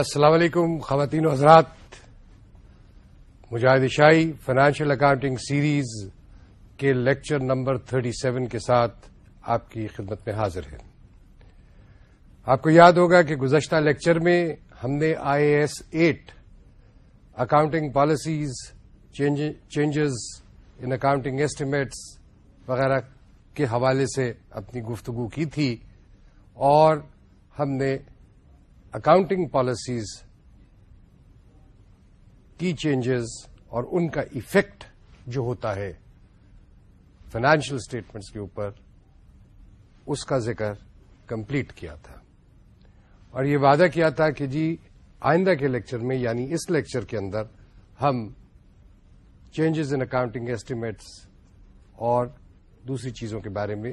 السلام علیکم خواتین و حضرات Mujahid Shahi financial accounting series کے لیکچر نمبر 37 کے ساتھ آپ کی خدمت میں حاضر ہے آپ کو یاد ہوگا کہ گزشتہ لیکچر میں ہم نے I A S eight accounting policies changes in accounting estimates وغیرہ کے حوالے سے اپنی گفتگو کی تھی اور ہم نے اکاؤنٹنگ پالیسیز کی چینجز اور ان کا ایفیکٹ جو ہوتا ہے فائنانشیل اسٹیٹمنٹس کے اوپر اس کا ذکر کمپلیٹ کیا تھا اور یہ وعدہ کیا تھا کہ جی آئندہ کے لیکچر میں یعنی اس لیکچر کے اندر ہم چینجز ان اکاؤنٹنگ ایسٹیمیٹس اور دوسری چیزوں کے بارے میں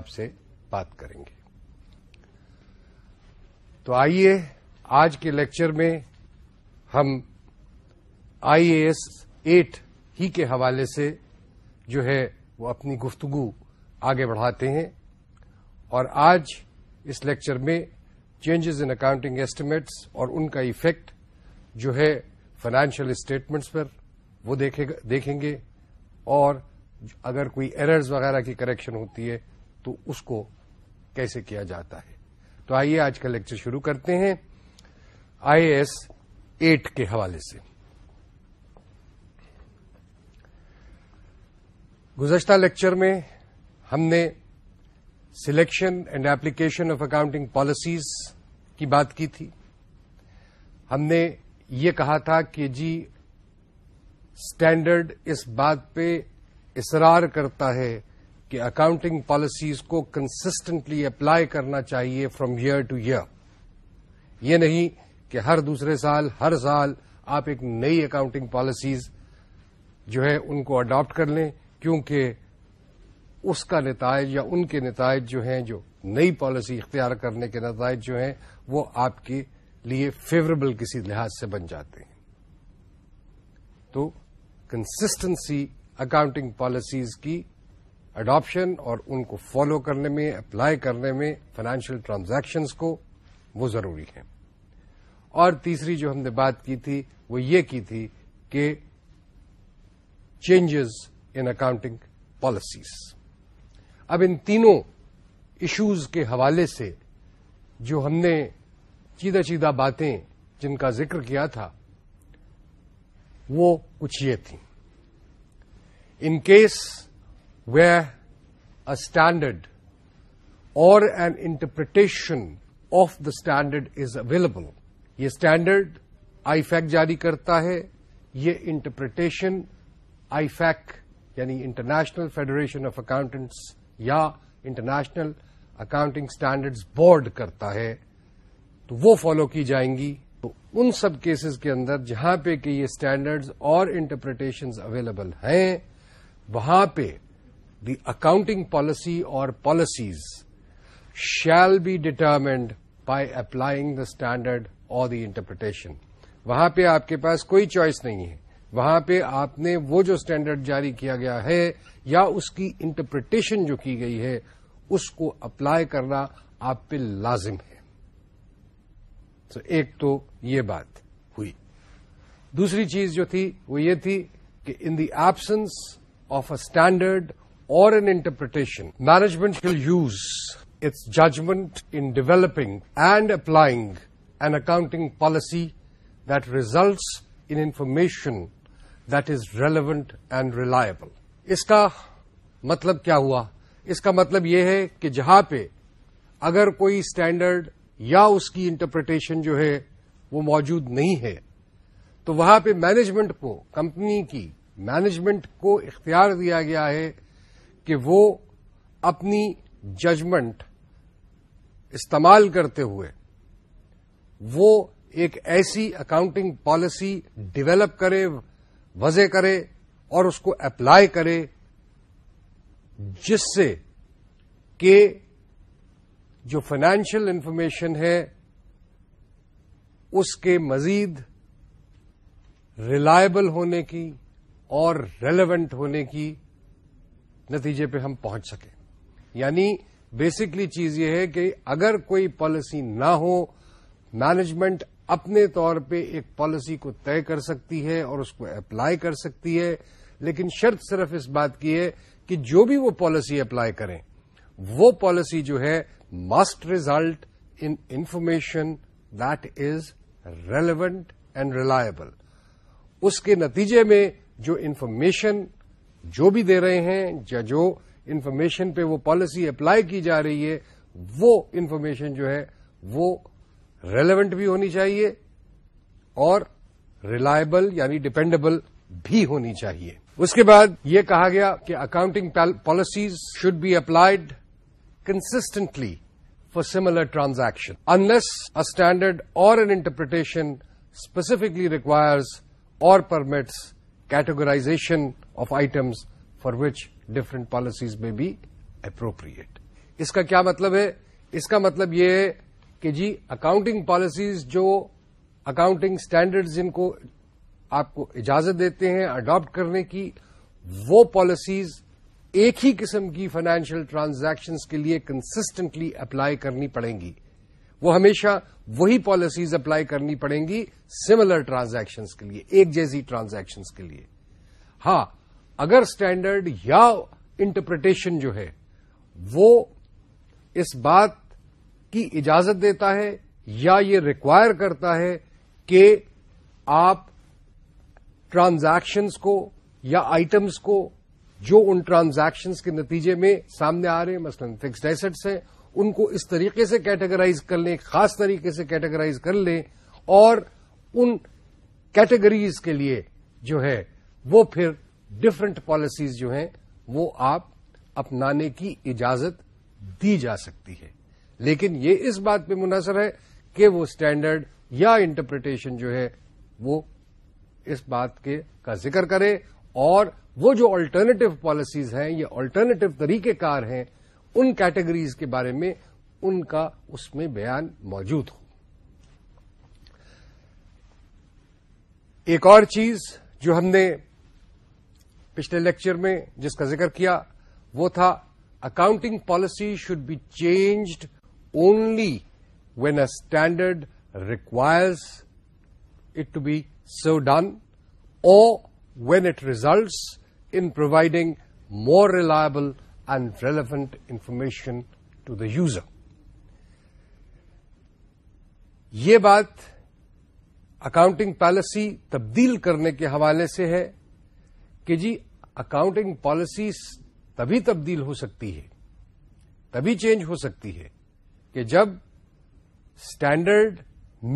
آپ سے بات کریں گے تو آئیے آج کے لیکچر میں ہم آئی اے ایس ایٹ ہی کے حوالے سے جو ہے وہ اپنی گفتگو آگے بڑھاتے ہیں اور آج اس لیکچر میں چینجز ان اکاؤنٹنگ ایسٹیمیٹس اور ان کا ایفیکٹ جو ہے فائنانشیل اسٹیٹمنٹس پر وہ دیکھیں گے اور اگر کوئی ایررز وغیرہ کی کریکشن ہوتی ہے تو اس کو کیسے کیا جاتا ہے تو آئیے آج کا لیکچر شروع کرتے ہیں آئی ایس ایٹ کے حوالے سے گزشتہ لیکچر میں ہم نے selection and application of accounting policies کی بات کی تھی ہم نے یہ کہا تھا کہ جی اسٹینڈرڈ اس بات پہ اصرار کرتا ہے کہ اکاؤنٹنگ پالیسیز کو کنسسٹنٹلی اپلائی کرنا چاہیے فرام ایئر ٹو ایئر یہ نہیں کہ ہر دوسرے سال ہر سال آپ ایک نئی اکاؤنٹنگ پالیسیز جو ہے ان کو اڈاپٹ کر لیں کیونکہ اس کا نتائج یا ان کے نتائج جو ہیں جو نئی پالیسی اختیار کرنے کے نتائج جو ہیں وہ آپ کے لیے فیوریبل کسی لحاظ سے بن جاتے ہیں تو کنسسٹنسی اکاؤنٹنگ پالیسیز کی اڈاپشن اور ان کو فالو کرنے میں اپلائی کرنے میں فائنانشیل ٹرانزیکشنس کو وہ ضروری ہیں اور تیسری جو ہم نے بات کی تھی وہ یہ کی تھی کہ چینجز ان اکاؤنٹنگ پالیسیز اب ان تینوں ایشوز کے حوالے سے جو ہم نے چیدہ چیدہ باتیں جن کا ذکر کیا تھا وہ کچھ یہ تھیں ان کیس و stand or standard is available یہ اسٹینڈرڈ آئی فیک جاری کرتا ہے یہ انٹرپریٹیشن آئی فیک یعنی انٹرنیشنل فیڈریشن آف اکاؤنٹنٹ یا انٹرنیشنل اکاؤنٹنگ اسٹینڈرڈز بورڈ کرتا ہے تو وہ فالو کی جائیں گی تو ان سب کیسز کے اندر جہاں پہ کہ یہ اسٹینڈرڈز اور انٹرپریٹیشنز اویلیبل ہیں وہاں پہ the accounting policy or policies shall be determined by applying the standard or the interpretation وہاں پہ آپ کے پاس کوئی چوائس نہیں ہے وہاں پہ آپ نے وہ جو اسٹینڈرڈ جاری کیا گیا ہے یا اس کی انٹرپریٹیشن جو کی گئی ہے اس کو اپلائی کرنا آپ پہ لازم ہے so, ایک تو یہ بات ہوئی دوسری چیز جو تھی وہ یہ تھی کہ in the absence of a standard or interpretation, interpretation management use use its judgement in and and an accounting accounting policy that results information that is relevant and reliable اس کا مطلب کیا ہوا اس کا مطلب یہ ہے کہ جہاں پہ اگر کوئی اسٹینڈرڈ یا اس کی انٹرپریٹیشن جو ہے وہ موجود نہیں ہے تو وہاں پہ مینجمنٹ کو کمپنی کی مینجمنٹ کو اختیار دیا گیا ہے کہ وہ اپنی ججمنٹ استعمال کرتے ہوئے وہ ایک ایسی اکاؤنٹنگ پالیسی ڈیولپ کرے وضع کرے اور اس کو اپلائی کرے جس سے کہ جو فائنینشیل انفارمیشن ہے اس کے مزید ریلائبل ہونے کی اور ریلیونٹ ہونے کی نتیجے پہ ہم پہنچ سکیں یعنی بیسکلی چیز یہ ہے کہ اگر کوئی پالیسی نہ ہو مینجمنٹ اپنے طور پہ ایک پالیسی کو طے کر سکتی ہے اور اس کو اپلائی کر سکتی ہے لیکن شرط صرف اس بات کی ہے کہ جو بھی وہ پالیسی اپلائی کریں وہ پالیسی جو ہے must result in information that is relevant and reliable اس کے نتیجے میں جو انفارمیشن جو بھی دے رہے ہیں یا جو انفارمیشن پہ وہ پالیسی اپلائی کی جا رہی ہے وہ انفارمیشن جو ہے وہ ریلیونٹ بھی ہونی چاہیے اور ریلائبل یعنی ڈپینڈیبل بھی ہونی چاہیے اس کے بعد یہ کہا گیا کہ accounting policies should be applied consistently for similar transaction unless a standard or an interpretation specifically requires or permits categorization of items for which different policies may be appropriate اس کا کیا مطلب ہے اس کا مطلب یہ ہے کہ جی اکاؤنٹنگ پالیسیز جو اکاؤنٹنگ اسٹینڈرڈ جن کو آپ کو اجازت دیتے ہیں اڈاپٹ کرنے کی وہ پالیسیز ایک ہی قسم کی فائنینشیل ٹرانزیکشنز کے لیے کنسٹنٹلی اپلائی کرنی پڑیں گی وہ ہمیشہ وہی پالیسیز اپلائی کرنی پڑیں گی سملر ٹرانزیکشنز کے لیے ایک جیسی ٹرانزیکشنز کے لیے ہاں اگر اسٹینڈرڈ یا انٹرپریٹیشن جو ہے وہ اس بات کی اجازت دیتا ہے یا یہ ریکوائر کرتا ہے کہ آپ ٹرانزیکشنز کو یا آئٹمس کو جو ان ٹرانزیکشنز کے نتیجے میں سامنے آ رہے ہیں مثلاً فکسڈ ایسٹس ہیں ان کو اس طریقے سے کیٹیگرائز کر لیں خاص طریقے سے کیٹیگرائز کر لیں اور ان کیٹیگریز کے لیے جو ہے وہ پھر ڈفرنٹ پالیسیز جو ہیں وہ آپ اپنانے کی اجازت دی جا سکتی ہے لیکن یہ اس بات پہ منحصر ہے کہ وہ اسٹینڈرڈ یا انٹرپریٹیشن جو ہے وہ اس بات کے کا ذکر کرے اور وہ جو آلٹرنیٹو پالیسیز ہیں یا آلٹرنیٹو طریقہ کار ہیں ان کیٹیگریز کے بارے میں ان کا اس میں بیان موجود ہو ایک اور چیز جو ہم نے پچھلے لیکچر میں جس کا ذکر کیا وہ تھا accounting policy should be changed only when a standard requires it to be so done or when it results in providing more reliable and relevant information to the user یہ بات اکاؤنٹنگ پالیسی تبدیل کرنے کے حوالے سے ہے کہ جی اکاؤنٹنگ پالیسیز تبھی تبدیل ہو سکتی ہے تبھی چینج ہو سکتی ہے کہ جب اسٹینڈرڈ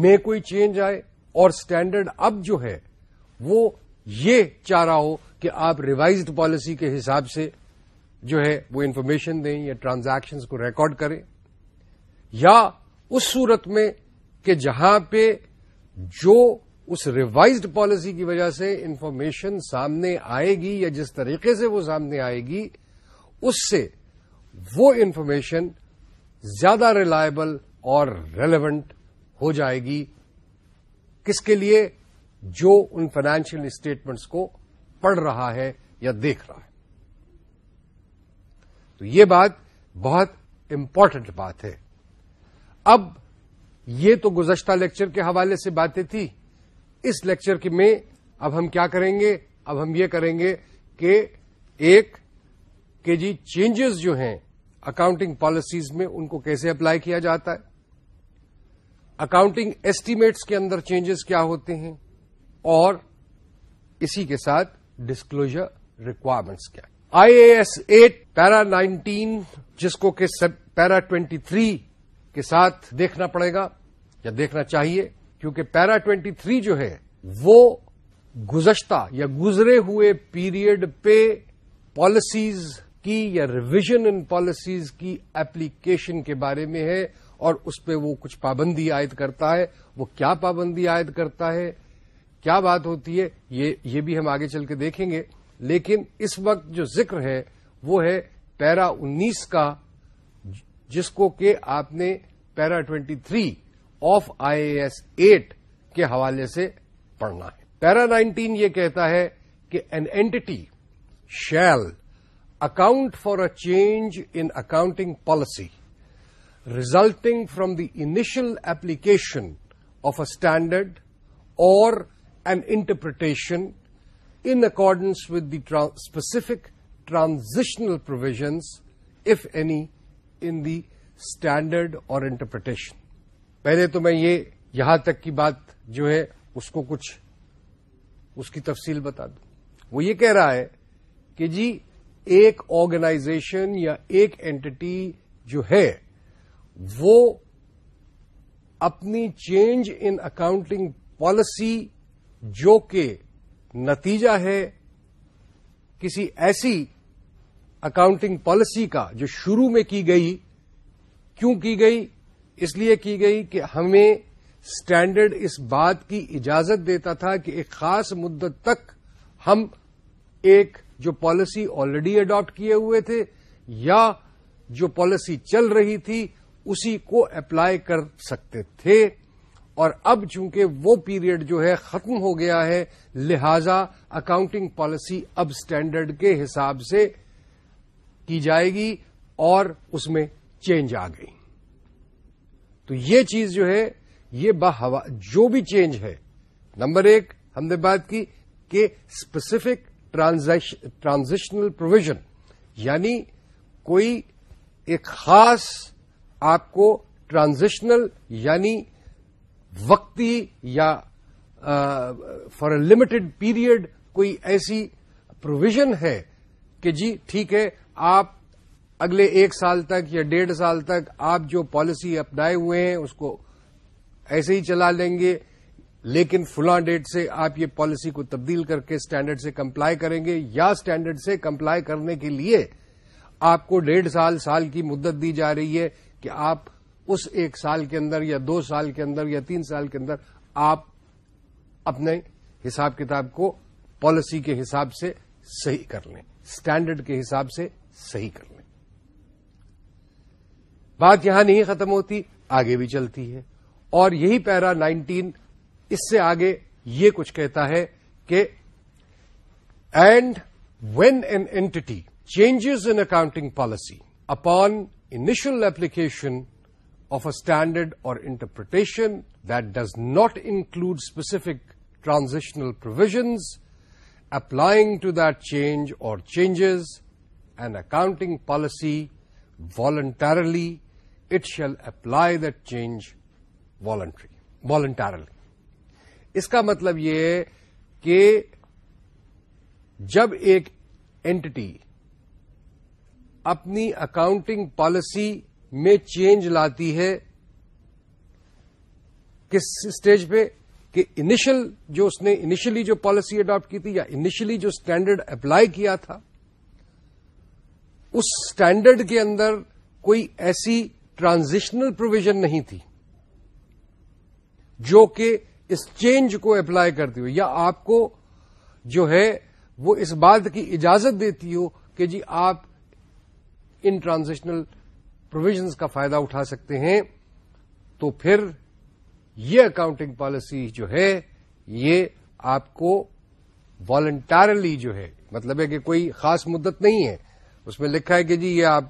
میں کوئی چینج آئے اور اسٹینڈرڈ اب جو ہے وہ یہ چاہ رہا ہو کہ آپ ریوائزڈ پالیسی کے حساب سے جو ہے وہ انفارمیشن دیں یا ٹرانزیکشنز کو ریکارڈ کریں یا اس صورت میں کہ جہاں پہ جو اس ریوائزڈ پالیسی کی وجہ سے انفارمیشن سامنے آئے گی یا جس طریقے سے وہ سامنے آئے گی اس سے وہ انفارمیشن زیادہ ریلائبل اور ریلیونٹ ہو جائے گی کس کے لیے جو ان فائنینشیل اسٹیٹمنٹس کو پڑھ رہا ہے یا دیکھ رہا ہے تو یہ بات بہت امپورٹنٹ بات ہے اب یہ تو گزشتہ لیکچر کے حوالے سے باتیں تھیں اس کے میں اب ہم کیا کریں گے اب ہم یہ کریں گے کہ ایک کے جی چینجز جو ہیں اکاؤنٹنگ پالیسیز میں ان کو کیسے اپلائی کیا جاتا ہے اکاؤنٹنگ ایسٹیمیٹس کے اندر چینجز کیا ہوتے ہیں اور اسی کے ساتھ ڈسکلوجر ریکوائرمنٹس کیا I A S eight para nineteen جس کو کہ پیرا ٹوینٹی تھری کے ساتھ دیکھنا پڑے گا یا دیکھنا چاہیے کیونکہ پیرا ٹوینٹی تھری جو ہے وہ گزشتہ یا گزرے ہوئے پیریڈ پہ پالیسیز کی یا ریویژن ان پالیسیز کی ایپلیکیشن کے بارے میں ہے اور اس پہ وہ کچھ پابندی عائد کرتا ہے وہ کیا پابندی عائد کرتا ہے کیا بات ہوتی ہے یہ یہ بھی ہم آگے چل کے دیکھیں گے لیکن اس وقت جو ذکر ہے وہ ہے پیرا انیس کا جس کو کہ آپ نے para twenty three of I S eight کے حوالے سے پڑھنا ہے پیرا نائنٹین یہ کہتا ہے کہ an entity shall account for a change in accounting policy resulting from the initial application of a standard اور an interpretation in accordance with the specific transitional provisions if any in the standard اور interpretation پہلے تو میں یہ یہاں تک کی بات جو ہے اس کو کچھ اس کی تفصیل بتا دوں وہ یہ کہہ رہا ہے کہ جی ایک آرگنائزیشن یا ایک اینٹی جو ہے وہ اپنی چینج ان اکاؤنٹنگ پالیسی جو کہ نتیجہ ہے کسی ایسی اکاؤنٹنگ پالیسی کا جو شروع میں کی گئی کیوں کی گئی اس لیے کی گئی کہ ہمیں اسٹینڈرڈ اس بات کی اجازت دیتا تھا کہ ایک خاص مدت تک ہم ایک جو پالیسی آلریڈی اڈاپٹ کیے ہوئے تھے یا جو پالیسی چل رہی تھی اسی کو اپلائی کر سکتے تھے اور اب چونکہ وہ پیریڈ جو ہے ختم ہو گیا ہے لہذا اکاؤنٹنگ پالیسی اب اسٹینڈرڈ کے حساب سے کی جائے گی اور اس میں چینج آ گئی تو یہ چیز جو ہے یہ بہوا جو بھی چینج ہے نمبر ایک ہم نے بات کی کہ اسپیسیفک ٹرانزیشنل پروویژن یعنی کوئی ایک خاص آپ کو ٹرانزیشنل یعنی وقتی یا فار اے لمیٹڈ پیریڈ کوئی ایسی پروویژن ہے کہ جی ٹھیک ہے آپ اگلے ایک سال تک یا ڈیڑھ سال تک آپ جو پالیسی اپنا ہوئے ہیں اس کو ایسے ہی چلا لیں گے لیکن فلاں ڈیٹ سے آپ یہ پالیسی کو تبدیل کر کے اسٹینڈرڈ سے کمپلائی کریں گے یا اسٹینڈرڈ سے کمپلائی کرنے کے لیے آپ کو ڈیڑھ سال سال کی مدت دی جا رہی ہے کہ آپ اس ایک سال کے اندر یا دو سال کے اندر یا تین سال کے اندر آپ اپنے حساب کتاب کو پالیسی کے حساب سے صحیح کر لیں اسٹینڈرڈ کے حساب سے صحیح کر لیں بات یہاں نہیں ختم ہوتی آگے بھی چلتی ہے اور یہی پیرا نائنٹین اس سے آگے یہ کچھ کہتا ہے کہ and when an entity changes an accounting policy upon initial application of a standard or interpretation that does not include specific transitional provisions applying to that change or changes and accounting policy voluntarily it shall apply the change voluntary voluntarily اس کا مطلب یہ کہ جب ایک entity اپنی accounting policy میں change لاتی ہے کس اسٹیج پہ کہ انیشل جو اس نے انیشلی جو پالیسی اڈاپٹ کی تھی یا انیشلی جو اسٹینڈرڈ اپلائی کیا تھا اس اسٹینڈرڈ کے اندر کوئی ایسی ٹرانزیشنل پروویژن نہیں تھی جو کہ اس چینج کو اپلائی کرتی ہو یا آپ کو جو ہے وہ اس بات کی اجازت دیتی ہو کہ جی آپ ان ٹرانزیشنل پروویژنس کا فائدہ اٹھا سکتے ہیں تو پھر یہ اکاؤنٹنگ پالیسی جو ہے یہ آپ کو والنٹارلی جو ہے مطلب ہے کہ کوئی خاص مدت نہیں ہے اس میں لکھا ہے کہ جی یہ آپ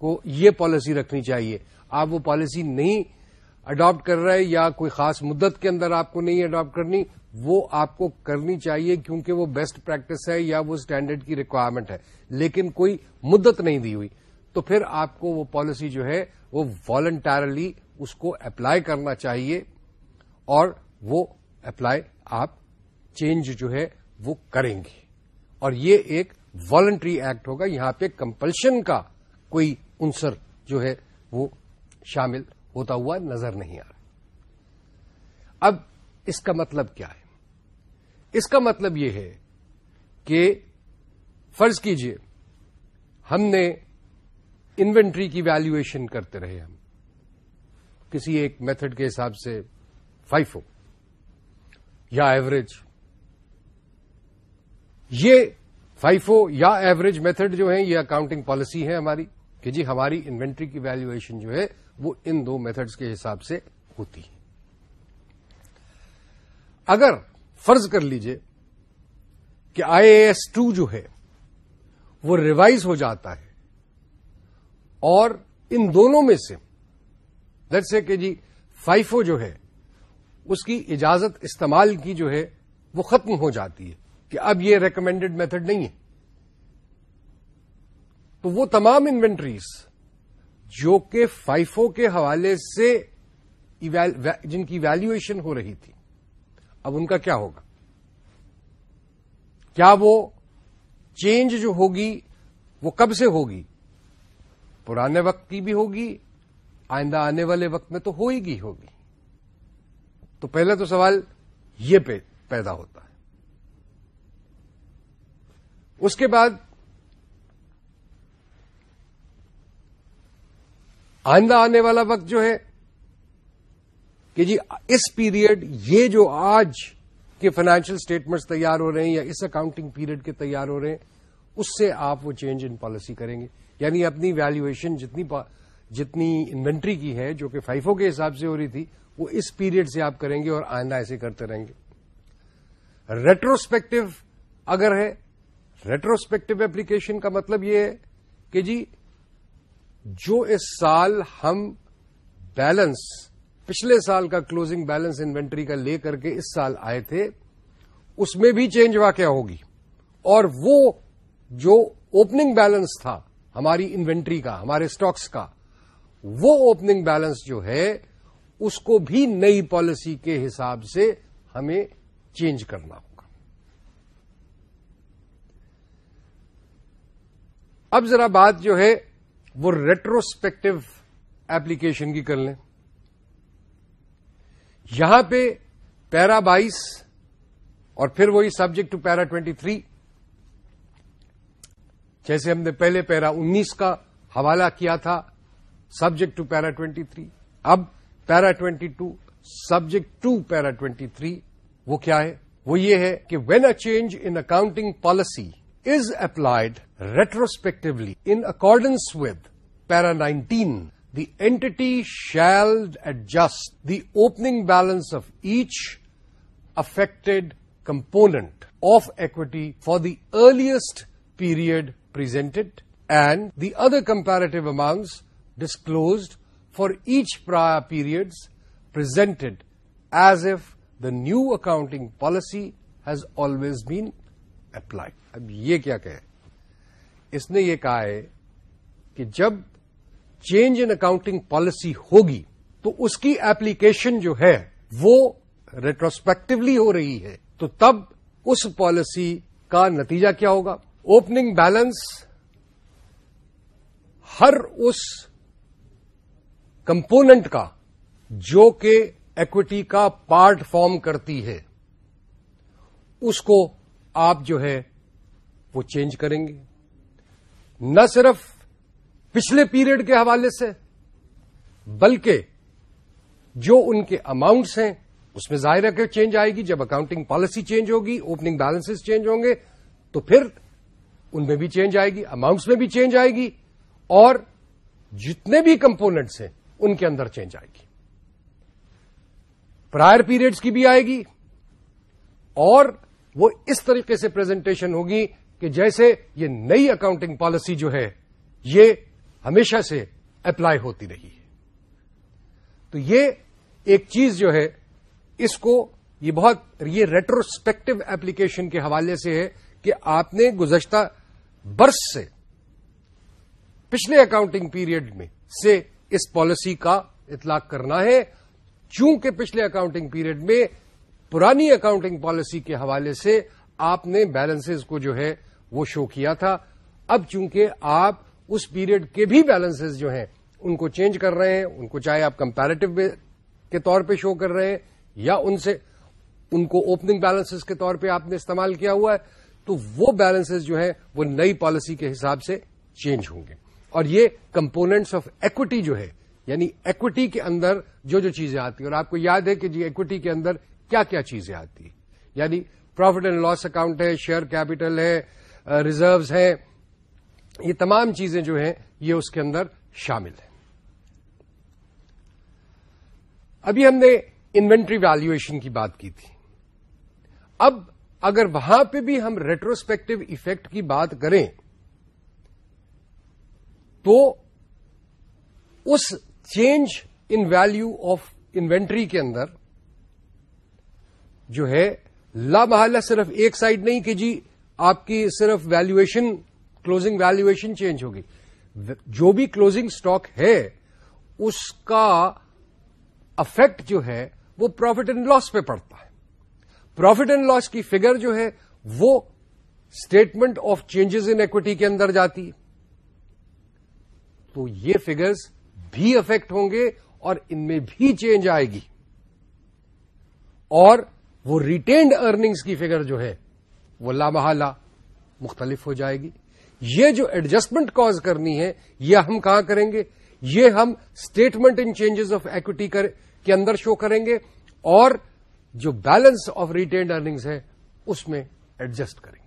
کو یہ پالیسی رکھنی چاہیے آپ وہ پالیسی نہیں اڈاپٹ کر رہے یا کوئی خاص مدت کے اندر آپ کو نہیں اڈاپٹ کرنی وہ آپ کو کرنی چاہیے کیونکہ وہ بیسٹ پریکٹس ہے یا وہ اسٹینڈرڈ کی ریکوائرمنٹ ہے لیکن کوئی مدت نہیں دی ہوئی تو پھر آپ کو وہ پالیسی جو ہے وہ والنٹارلی اس کو اپلائی کرنا چاہیے اور وہ اپلائی آپ چینج جو ہے وہ کریں گے اور یہ ایک والنٹری ایکٹ ہوگا یہاں پہ کمپلشن کا کوئی انصر جو ہے وہ شامل ہوتا ہوا نظر نہیں آ رہا اب اس کا مطلب کیا ہے اس کا مطلب یہ ہے کہ فرض کیجئے ہم نے انوینٹری کی ویلیویشن کرتے رہے ہم کسی ایک میتھڈ کے حساب سے فائفو یا ایوریج یہ فائیفو یا ایوریج میتھڈ جو ہیں یہ اکاؤنٹنگ پالیسی ہے ہماری کہ جی ہماری انوینٹری کی ویلویشن جو ہے وہ ان دو میتھڈز کے حساب سے ہوتی ہے اگر فرض کر لیجئے کہ آئی اے ٹو جو ہے وہ ریوائز ہو جاتا ہے اور ان دونوں میں سے سے کہ جی فائفو جو ہے اس کی اجازت استعمال کی جو ہے وہ ختم ہو جاتی ہے کہ اب یہ ریکمینڈیڈ میتھڈ نہیں ہے تو وہ تمام انوینٹریز جو کہ فائفو کے حوالے سے جن کی ویلیویشن ہو رہی تھی اب ان کا کیا ہوگا کیا وہ چینج جو ہوگی وہ کب سے ہوگی پرانے وقت کی بھی ہوگی آئندہ آنے والے وقت میں تو ہوئے گی ہوگی تو پہلا تو سوال یہ پیدا ہوتا ہے اس کے بعد آئندہ آنے والا وقت جو ہے کہ جی اس پیریڈ یہ جو آج کے فائنینشیل اسٹیٹمنٹس تیار ہو رہے ہیں یا اس اکاؤنٹنگ پیریڈ کے تیار ہو رہے ہیں اس سے آپ وہ چینج ان پالیسی کریں گے یعنی اپنی ویلویشن جتنی پا, جتنی انوینٹری کی ہے جو کہ فائفو کے حساب سے ہو رہی تھی وہ اس پیریڈ سے آپ کریں گے اور آئندہ ایسے کرتے رہیں گے ریٹروسپیکٹو اگر ہے ریٹروسپیکٹو اپلیکیشن کا مطلب یہ ہے کہ جی جو اس سال ہم بیلنس پچھلے سال کا کلوزنگ بیلنس انوینٹری کا لے کر کے اس سال آئے تھے اس میں بھی چینج واقع ہوگی اور وہ جو اوپننگ بیلنس تھا ہماری انوینٹری کا ہمارے اسٹاکس کا وہ اوپننگ بیلنس جو ہے اس کو بھی نئی پالیسی کے حساب سے ہمیں چینج کرنا ہوگا اب ذرا بات جو ہے وہ ریٹروسپیکٹو ایپلیکیشن کی کر لیں یہاں پہ پیرا بائیس اور پھر وہی subject to para twenty three جیسے ہم نے پہلے پیرا انیس کا حوالہ کیا تھا subject to para twenty three اب para twenty two subject to para twenty three وہ کیا ہے وہ یہ ہے کہ when a change in accounting policy is applied retrospectively in accordance with para ninety the eight shall adjust the opening balance of each affected component of equity for the earliest period presented and the other comparative amounts disclosed for each periods presented as if the new account policy has always belie اب یہ کیا کہیں اس نے یہ کہا ہے کہ جب چینج ان اکاؤنٹنگ پالیسی ہوگی تو اس کی ایپلیکیشن جو ہے وہ ریٹروسپیکٹولی ہو رہی ہے تو تب اس پالیسی کا نتیجہ کیا ہوگا اوپننگ بیلنس ہر اس کمپوننٹ کا جو کہ ایکوٹی کا پارٹ فارم کرتی ہے اس کو آپ جو ہے وہ چینج کریں گے نہ صرف پچھلے پیریڈ کے حوالے سے بلکہ جو ان کے اماؤنٹس ہیں اس میں ظاہر ہے کہ چینج آئے گی جب اکاؤنٹنگ پالیسی چینج ہوگی اوپننگ بیلنس چینج ہوں گے تو پھر ان میں بھی چینج آئے گی اماؤنٹس میں بھی چینج آئے گی اور جتنے بھی کمپوننٹس ہیں ان کے اندر چینج آئے گی پرائر پیریڈز کی بھی آئے گی اور وہ اس طریقے سے پریزنٹیشن ہوگی کہ جیسے یہ نئی اکاؤنٹنگ پالیسی جو ہے یہ ہمیشہ سے اپلائی ہوتی رہی ہے تو یہ ایک چیز جو ہے اس کو یہ بہت یہ ریٹروسپیکٹو ایپلیکیشن کے حوالے سے ہے کہ آپ نے گزشتہ برس سے پچھلے اکاؤنٹنگ پیریڈ میں سے اس پالیسی کا اطلاق کرنا ہے چونکہ پچھلے اکاؤنٹنگ پیریڈ میں پرانی اکاؤنٹنگ پالیسی کے حوالے سے آپ نے بیلنس کو جو ہے وہ شو کیا تھا اب چونکہ آپ اس پیریڈ کے بھی بیلنس جو ہیں ان کو چینج کر رہے ہیں ان کو چاہے آپ کمپیرٹیو کے طور پہ شو کر رہے ہیں یا ان سے ان کو اوپننگ بیلنس کے طور پہ آپ نے استعمال کیا ہوا ہے تو وہ بیلنس جو ہیں وہ نئی پالیسی کے حساب سے چینج ہوں گے اور یہ کمپوننٹس آف ایکوٹی جو ہے یعنی ایکوٹی کے اندر جو جو چیزیں آتی ہیں اور آپ کو یاد ہے کہ جی ایکوٹی کے اندر کیا کیا چیزیں آتی ہیں یعنی پروفٹ اینڈ لاس اکاؤنٹ ہے شیئر کیپٹل ہے ریزروز ہے یہ تمام چیزیں جو ہیں یہ اس کے اندر شامل ہیں ابھی ہم نے انوینٹری ویلویشن کی بات کی تھی اب اگر وہاں پہ بھی ہم ریٹروسپیکٹو ایفیکٹ کی بات کریں تو اس change in value of inventory کے اندر جو ہے لا صرف ایک سائڈ نہیں کہ جی آپ کی صرف ویلویشن کلوزنگ ویلویشن چینج ہوگی جو بھی کلوزنگ اسٹاک ہے اس کا افیکٹ جو ہے وہ پروفٹ اینڈ لاس پہ پڑتا ہے پروفٹ اینڈ لاس کی فگر جو ہے وہ statement of changes in equity کے اندر جاتی ہے تو یہ فگرز بھی افیکٹ ہوں گے اور ان میں بھی چینج آئے گی اور وہ ریٹینڈ ارننگز کی فگر جو ہے وہ لا مختلف ہو جائے گی یہ جو ایڈجسٹمنٹ کاز کرنی ہے یہ ہم کہاں کریں گے یہ ہم statement in changes of equity کے اندر شو کریں گے اور جو بیلنس آف ریٹینڈ ارننگز ہے اس میں ایڈجسٹ کریں گے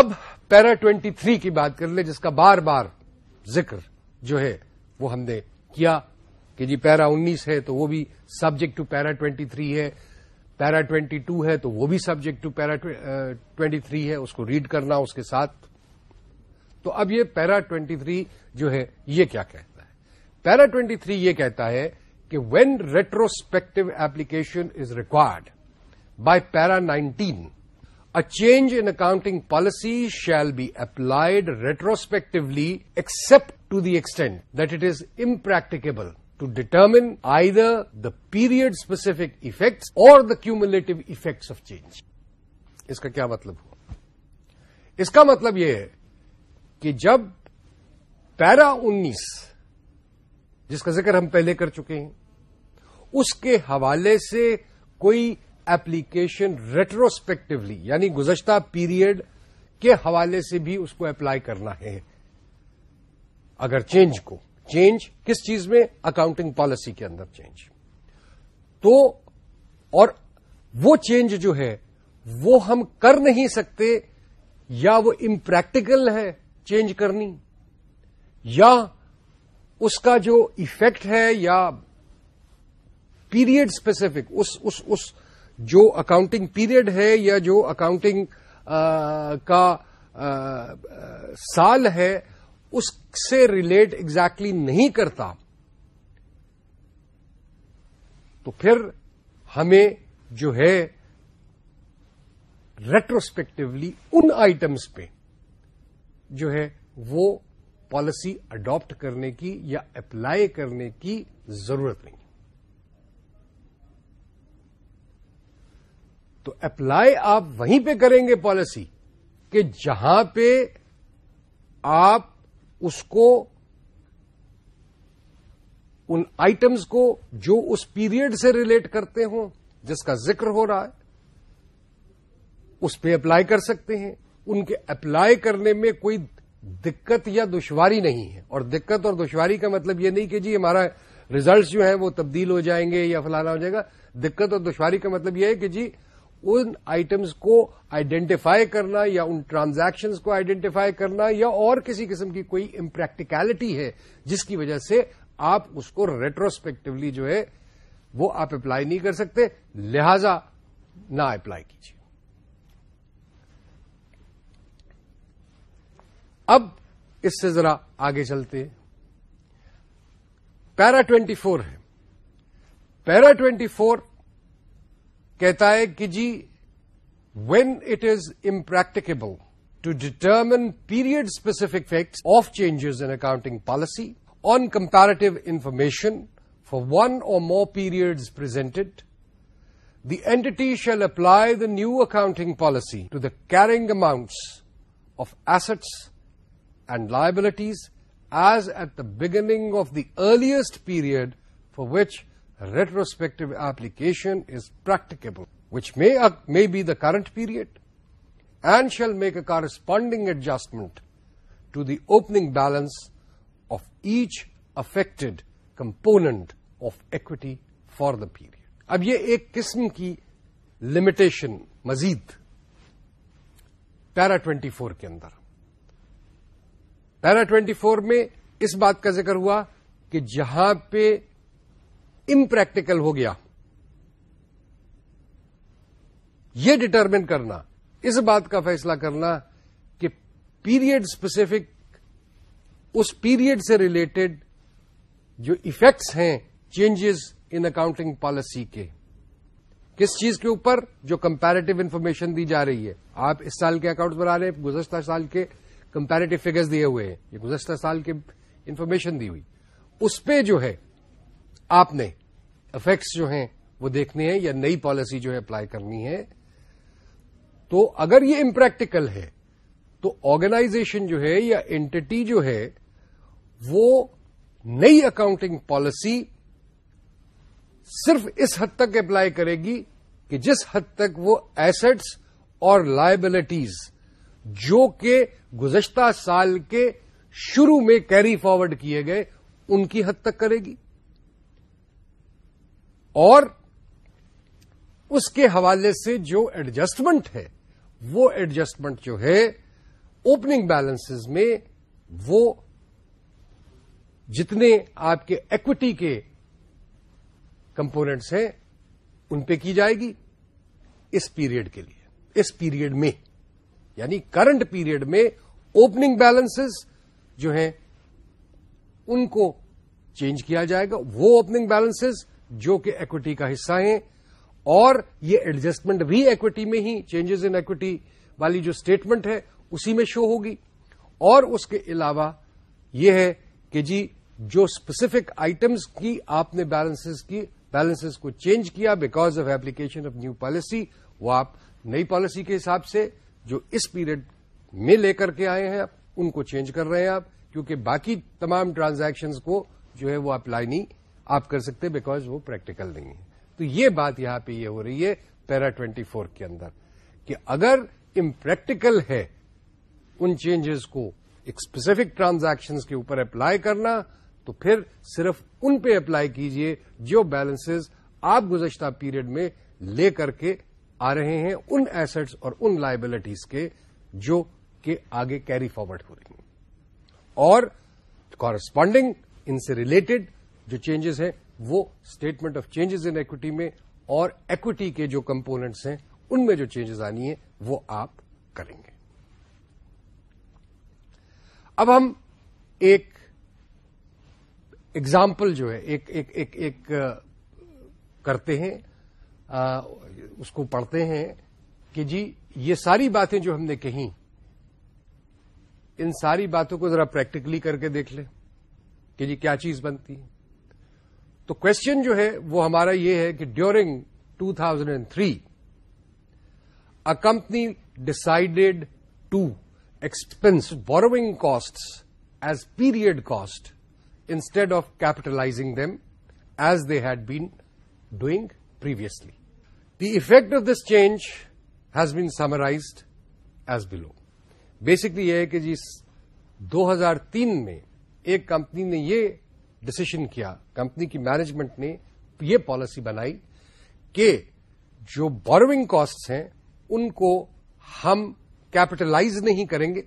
اب پیرا ٹوینٹی تھری کی بات کر لیں جس کا بار بار ذکر جو ہے وہ ہم نے کیا کہ جی پیرا انیس ہے تو وہ بھی subject to para twenty three ہے پیرا ٹوینٹی ٹو ہے تو وہ بھی subject to para twenty three ہے اس کو ریڈ کرنا اس کے ساتھ تو اب یہ پیرا ٹوینٹی تھری جو ہے یہ کیا کہتا ہے پیرا ٹوینٹی تھری یہ کہتا ہے کہ when retrospective application is required by para A change in accounting policy shall be applied retrospectively except to the extent that it is impracticable to determine I the period period specific or or the effects effects of change اس کا کیا مطلب ہوا اس کا مطلب یہ ہے کہ جب پیرا انیس جس کا ذکر ہم پہلے کر چکے ہیں اس کے حوالے سے کوئی ایپلیکیشن ریٹروسپیکٹولی یعنی گزشتہ پیریڈ کے حوالے سے بھی اس کو اپلائی کرنا ہے اگر چینج کو چینج کس چیز میں اکاؤنٹنگ پالیسی کے اندر چینج تو اور وہ چینج جو ہے وہ ہم کر نہیں سکتے یا وہ امپریکٹیکل ہے چینج کرنی یا اس کا جو ایفیکٹ ہے یا پیریڈ اسپیسیفک اس اس, اس جو اکاؤنٹنگ پیریڈ ہے یا جو اکاؤنٹنگ کا آ, سال ہے اس سے ریلیٹ ایگزیکٹلی نہیں کرتا تو پھر ہمیں جو ہے ریٹروسپیکٹولی ان آئٹمس پہ جو ہے وہ پالیسی اڈاپٹ کرنے کی یا اپلائی کرنے کی ضرورت نہیں تو اپلائی آپ وہیں پہ کریں گے پالیسی کہ جہاں پہ آپ اس کو ان آئٹمس کو جو اس پیریڈ سے ریلیٹ کرتے ہوں جس کا ذکر ہو رہا ہے اس پہ اپلائی کر سکتے ہیں ان کے اپلائی کرنے میں کوئی دقت یا دشواری نہیں ہے اور دقت اور دشواری کا مطلب یہ نہیں کہ جی ہمارا ریزلٹس جو ہیں وہ تبدیل ہو جائیں گے یا فلانا ہو جائے گا دقت اور دشواری کا مطلب یہ ہے کہ جی ان آئٹمس کو آئیڈینٹیفائی کرنا یا ان ٹرانزیکشن کو آئیڈینٹیفائی کرنا یا اور کسی قسم کی کوئی امپریکٹیکلٹی ہے جس کی وجہ سے آپ اس کو ریٹروسپیکٹولی جو ہے وہ آپ اپلائی نہیں کر سکتے لہذا نہ اپلائی کیجیے اب اس سے ذرا آگے چلتے پیرا ٹوینٹی فور ہے پیرا ٹوینٹی فور کہتا ہے کہ جی when it is impracticable to determine period specific effects of changes in accounting policy on comparative information for one or more periods presented the entity shall apply the new accounting policy to the carrying amounts of assets and liabilities as at the beginning of the earliest period for which retrospective application is practicable which may be the current period and shall make a corresponding adjustment to the opening balance of each affected component of equity for the period اب یہ ایک قسم کی limitation مزید para twenty four کے اندر para twenty four میں اس بات کا ذکر ہوا کہ جہاں پہ امپریکٹیکل ہو گیا یہ ڈٹرمن کرنا اس بات کا فیصلہ کرنا کہ پیریڈ اسپیسیفک اس پیریڈ سے ریلیٹڈ جو ایفیکٹس ہیں چینجز ان اکاؤنٹنگ پالیسی کے کس چیز کے اوپر جو کمپیرٹیو انفارمیشن دی جا رہی ہے آپ اس سال کے اکاؤنٹ بنا رہے ہیں گزشتہ سال کے کمپیریٹو فگرز دیے ہوئے ہیں یہ گزشتہ سال کے انفارمیشن دی ہوئی اس پہ جو ہے آپ نے افیکٹس جو ہیں وہ دیکھنے ہیں یا نئی پالیسی جو ہے اپلائی کرنی ہے تو اگر یہ امپریکٹیکل ہے تو آرگنائزیشن جو ہے یا اینٹی جو ہے وہ نئی اکاؤنٹنگ پالیسی صرف اس حد تک اپلائی کرے گی کہ جس حد تک وہ ایسٹس اور لائبلٹیز جو کہ گزشتہ سال کے شروع میں کیری فارورڈ کیے گئے ان کی حد تک کرے گی اور اس کے حوالے سے جو ایڈجسٹمنٹ ہے وہ ایڈجسٹمنٹ جو ہے اوپننگ بیلنس میں وہ جتنے آپ کے ایکوٹی کے کمپونیٹس ہیں ان پہ کی جائے گی اس پیریڈ کے لیے اس پیریڈ میں یعنی کرنٹ پیریڈ میں اوپننگ بیلنس جو ہیں ان کو چینج کیا جائے گا وہ اوپننگ بیلنس جو کہ ایکویٹی کا حصہ ہیں اور یہ ایڈجسٹمنٹ بھی ایکویٹی میں ہی چینجز ان ایکوٹی والی جو اسٹیٹمنٹ ہے اسی میں شو ہوگی اور اس کے علاوہ یہ ہے کہ جی جو اسپیسیفک آئٹمس کی آپ نے بیلنسز کی بیلنسز کو چینج کیا because of application of new policy وہ آپ نئی پالیسی کے حساب سے جو اس پیریڈ میں لے کر کے آئے ہیں آپ ان کو چینج کر رہے ہیں آپ کیونکہ باقی تمام ٹرانزیکشنز کو جو ہے وہ اپلائی نہیں آپ کر سکتے بیکاز وہ پریکٹیکل نہیں ہے تو یہ بات یہاں پہ یہ ہو رہی ہے پیرا ٹوینٹی فور کے اندر کہ اگر امپریکٹیکل ہے ان چینجز کو ایک اسپیسیفک ٹرانزیکشن کے اوپر اپلائی کرنا تو پھر صرف ان پہ اپلائی کیجئے جو بیلنسز آپ گزشتہ پیریڈ میں لے کر کے آ رہے ہیں ان ایسٹس اور ان لائبلٹیز کے جو کہ آگے کیری فارورڈ ہو رہی ہیں اور کارسپونڈنگ ان سے ریلیٹڈ جو چینجز ہیں وہ statement of changes in equity میں اور ایکوٹی کے جو کمپوننٹس ہیں ان میں جو چینجز آنی ہیں وہ آپ کریں گے اب ہم ایک ایگزامپل جو ہے ایک ایک, ایک, ایک کرتے ہیں آ, اس کو پڑھتے ہیں کہ جی یہ ساری باتیں جو ہم نے کہیں ان ساری باتوں کو ذرا پریکٹیکلی کر کے دیکھ لیں کہ جی کیا چیز بنتی ہے تو کوشچن جو ہے وہ ہمارا یہ ہے کہ during two thousand and three a company decided expense borrowing cost as period cost instead of capitalising them as they had been doing previously the effect of this change has been summarised as below basically یہ ہے کہ جس دو ہزار تین میں ایک company نے یہ ڈسیشن کیا کمپنی کی مینجمنٹ نے یہ پالیسی بنائی کہ جو بوروئنگ کاسٹ ہیں ان کو ہم کیپٹلائز نہیں کریں گے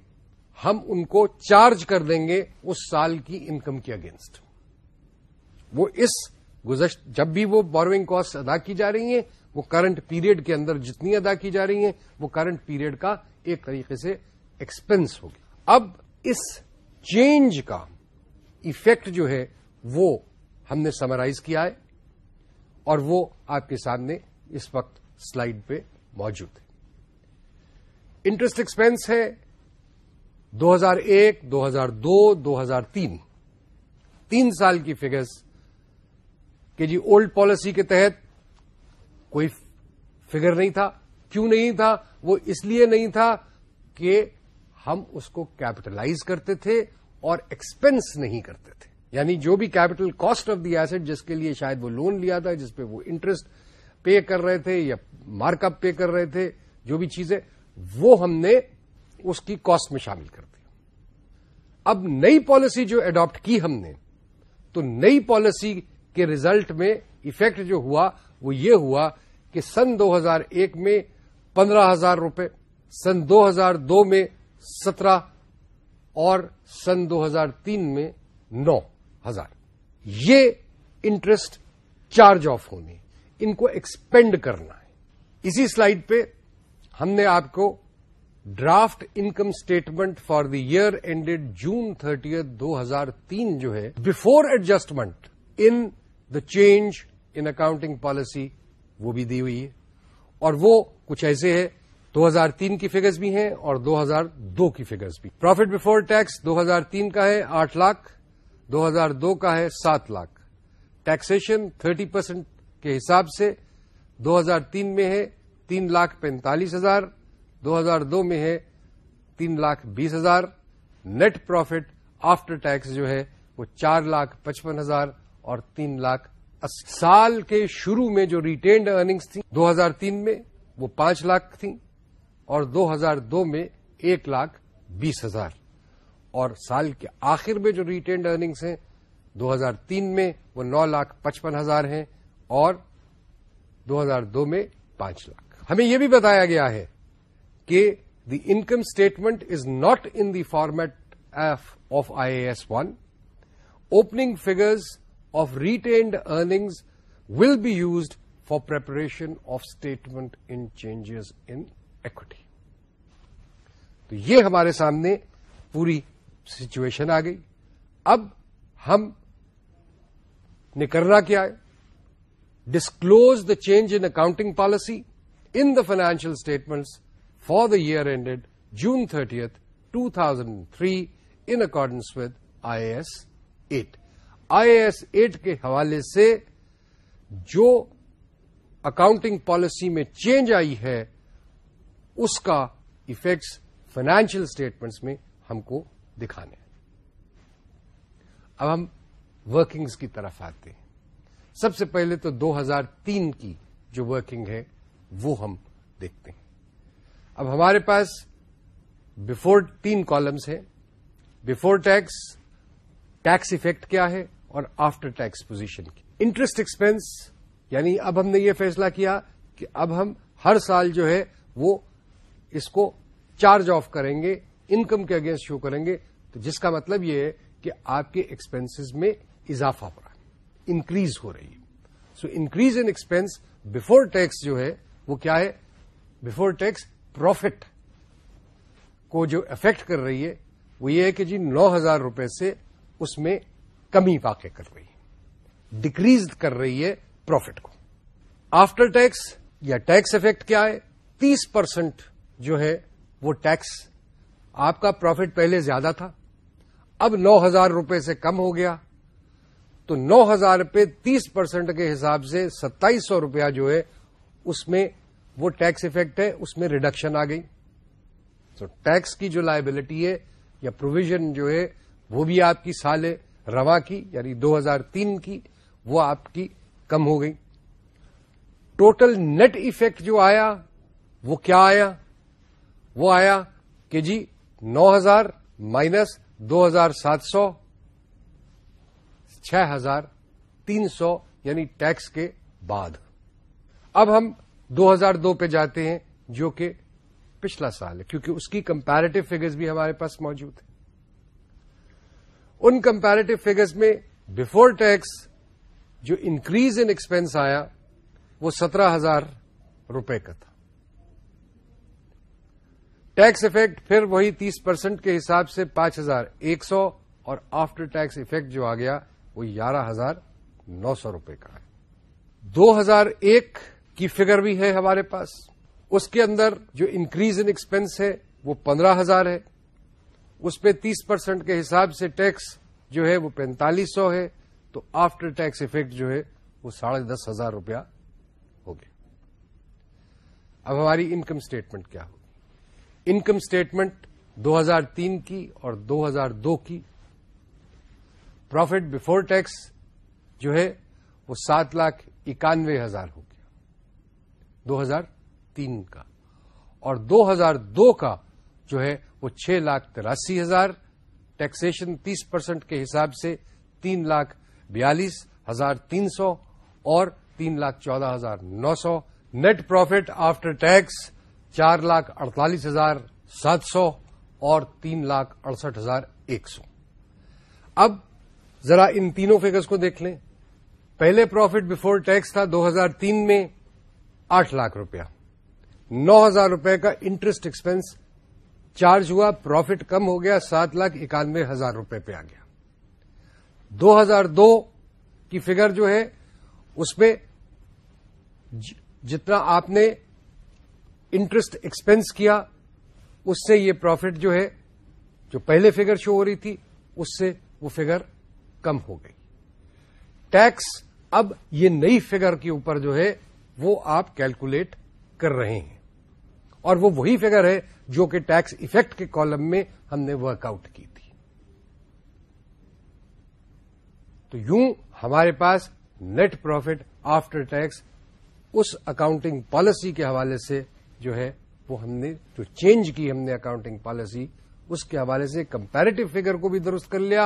ہم ان کو چارج کر دیں گے اس سال کی انکم کے اگینسٹ وہ اس گزشت جب بھی وہ بوروئنگ کاسٹ ادا کی جا رہی ہیں وہ کرنٹ پیریڈ کے اندر جتنی ادا کی جا رہی ہیں وہ کرنٹ پیریڈ کا ایک طریقے سے ایکسپنس ہوگی اب اس چینج کا ایفیکٹ جو ہے وہ ہم نے سمرائز کیا ہے اور وہ آپ کے سامنے اس وقت سلائیڈ پہ موجود ہے انٹرسٹ ایکسپینس ہے دو ہزار ایک دو ہزار دو دو ہزار تین تین سال کی فگرز کہ جی اولڈ پالیسی کے تحت کوئی فگر نہیں تھا کیوں نہیں تھا وہ اس لیے نہیں تھا کہ ہم اس کو کیپٹلائز کرتے تھے اور ایکسپینس نہیں کرتے تھے یعنی جو بھی capital cost of the asset جس کے لیے شاید وہ لون لیا تھا جس پہ وہ انٹرسٹ پے کر رہے تھے یا مارک اپ پے کر رہے تھے جو بھی چیزیں وہ ہم نے اس کی کاسٹ میں شامل کر دی اب نئی پالیسی جو اڈاپٹ کی ہم نے تو نئی پالیسی کے ریزلٹ میں افیکٹ جو ہوا وہ یہ ہوا کہ سن دو ہزار ایک میں پندرہ ہزار روپے سن دو ہزار دو میں سترہ اور سن دو ہزار تین میں نو ہزار یہ انٹرسٹ چارج آف ہونی ان کو ایکسپینڈ کرنا ہے اسی سلائیڈ پہ ہم نے آپ کو draft income statement for the year ended June thirtieth دو ہزار تین جو ہے before adjustment in the change in accounting policy وہ بھی دی ہوئی ہے اور وہ کچھ ایسے ہے دو ہزار تین کی فگرز بھی ہیں اور دو ہزار دو کی فگرز بھی پروفٹ بفور ٹیکس دو ہزار تین کا ہے آٹھ لاکھ دو ہزار دو کا ہے سات لاکھ ٹیکسیشن تھرٹی پرسینٹ کے حساب سے دو ہزار تین میں ہے تین لاکھ پینتالیس ہزار دو ہزار دو میں ہے تین لاکھ بیس ہزار نیٹ پروفٹ آفٹر ٹیکس جو ہے وہ چار لاکھ پچپن ہزار اور تین لاکھ سال کے شروع میں جو ریٹینڈ ارننگز تھیں دو ہزار تین میں وہ پانچ لاکھ تھیں اور دو ہزار دو میں ایک لاکھ بیس ہزار اور سال کے آخر میں جو ریٹینڈ ارننگس ہیں دو ہزار تین میں وہ نو لاکھ پچپن ہزار ہیں اور دو ہزار دو میں پانچ لاکھ ہمیں یہ بھی بتایا گیا ہے کہ the income statement is not in the format if of I A one opening figures of retained earnings will be used for preparation of statement in changes in equity تو یہ ہمارے سامنے پوری سچویشن آ گئی اب ہم نے کرنا کیا ہے disclose the change in accounting policy in the financial statements for the year ended June thirtieth two thousand three in accordance with I S eight I S eight کے حوالے سے جو اکاؤنٹنگ پالیسی میں چینج آئی ہے اس کا effects financial statements میں ہم کو دکھانے اب ہم ورکنگز کی طرف آتے ہیں سب سے پہلے تو دو ہزار تین کی جو ورکنگ ہے وہ ہم دیکھتے ہیں اب ہمارے پاس بفور تین کالمس ہیں بفور ٹیکس ٹیکس افیکٹ کیا ہے اور آفٹر ٹیکس پوزیشن کی انٹرسٹ ایکسپینس یعنی اب ہم نے یہ فیصلہ کیا کہ اب ہم ہر سال جو ہے وہ اس کو چارج آف کریں گے انکم کے اگینسٹ شو کریں گے تو جس کا مطلب یہ ہے کہ آپ کے ایکسپینسز میں اضافہ ہو رہا ہے انکریز ہو رہی ہے so increase in expense before tax جو ہے وہ کیا ہے بفور ٹیکس پروفٹ کو جو افیکٹ کر رہی ہے وہ یہ ہے کہ جی نو ہزار روپے سے اس میں کمی واقع کر رہی ہے ڈکریز کر رہی ہے پروفٹ کو آفٹر ٹیکس یا ٹیکس افیکٹ کیا ہے تیس پرسینٹ جو ہے وہ ٹیکس آپ کا پروفٹ پہلے زیادہ تھا اب نو ہزار روپے سے کم ہو گیا تو نو ہزار روپے تیس پرسینٹ کے حساب سے ستائیس سو روپیہ جو ہے اس میں وہ ٹیکس افیکٹ ہے اس میں ریڈکشن آ گئی تو ٹیکس کی جو لائبلٹی ہے یا پروویژن جو ہے وہ بھی آپ کی سال رواں کی یعنی دو ہزار تین کی وہ آپ کی کم ہو گئی ٹوٹل نیٹ ایفیکٹ جو آیا وہ کیا آیا وہ آیا کہ جی نو ہزار مائنس دو ہزار سات سو چھ ہزار تین سو یعنی ٹیکس کے بعد اب ہم دو ہزار دو پہ جاتے ہیں جو کہ پچھلا سال ہے کیونکہ اس کی کمپیریٹو فیگرز بھی ہمارے پاس موجود ہے ان کمپیریٹو فگرز میں بفور ٹیکس جو انکریز ان ایکسپینس آیا وہ سترہ ہزار روپے کا تھا ٹیکس افیکٹ پھر وہی تیس پرسینٹ کے حساب سے پانچ ہزار ایک سو اور آفٹر ٹیکس افیکٹ جو آ گیا وہ گیارہ ہزار نو سو روپے کا ہے دو ہزار ایک کی فگر بھی ہے ہمارے پاس اس کے اندر جو انکریز ان ایکسپینس ہے وہ پندرہ ہزار ہے اس پہ تیس پرسینٹ کے حساب سے ٹیکس جو ہے وہ پینتالیس سو ہے تو آفٹر ٹیکس افیکٹ جو ہے وہ ساڑھے دس ہزار روپیہ ہو گیا اب ہماری انکم اسٹیٹمنٹ کیا ہوگی انکم اسٹیٹمنٹ دو ہزار تین کی اور دو ہزار دو کی پروفٹ بفور ٹیکس جو ہے وہ سات لاکھ اکانوے ہزار ہو گیا دو ہزار تین کا اور دو ہزار دو کا جو ہے وہ چھ لاکھ تراسی ہزار ٹیکسیشن تیس پرسینٹ کے حساب سے تین لاکھ بیالیس ہزار تین سو اور تین لاکھ چودہ ہزار نو سو نیٹ پروفٹ آفٹر ٹیکس چار لاکھ اڑتالیس ہزار سات سو اور تین لاکھ اڑسٹھ ہزار ایک سو اب ذرا ان تینوں فیگرس کو دیکھ لیں پہلے پروفٹ بفور ٹیکس تھا دو ہزار تین میں آٹھ لاکھ روپیہ نو ہزار روپے کا انٹرسٹ ایکسپنس چارج ہوا پروفٹ کم ہو گیا سات لاکھ اکانوے ہزار روپے پہ آ گیا دو ہزار دو کی فگر جو ہے اس میں جتنا آپ نے انٹرسٹ ایکسپینس کیا اس سے یہ پروفٹ جو ہے جو پہلے فگر شو ہو رہی تھی اس سے وہ فگر کم ہو گئی ٹیکس اب یہ نئی فگر کے اوپر جو ہے وہ آپ کیلکولیٹ کر رہے ہیں اور وہ وہی فگر ہے جو کہ ٹیکس ایفیکٹ کے کالم میں ہم نے ورک آؤٹ کی تھی تو یوں ہمارے پاس نیٹ پروفٹ آفٹر ٹیکس اس اکاؤنٹنگ پالیسی کے حوالے سے جو ہے وہ ہم نے جو چینج کی ہم نے اکاؤنٹنگ پالیسی اس کے حوالے سے کمپیرٹیو فگر کو بھی درست کر لیا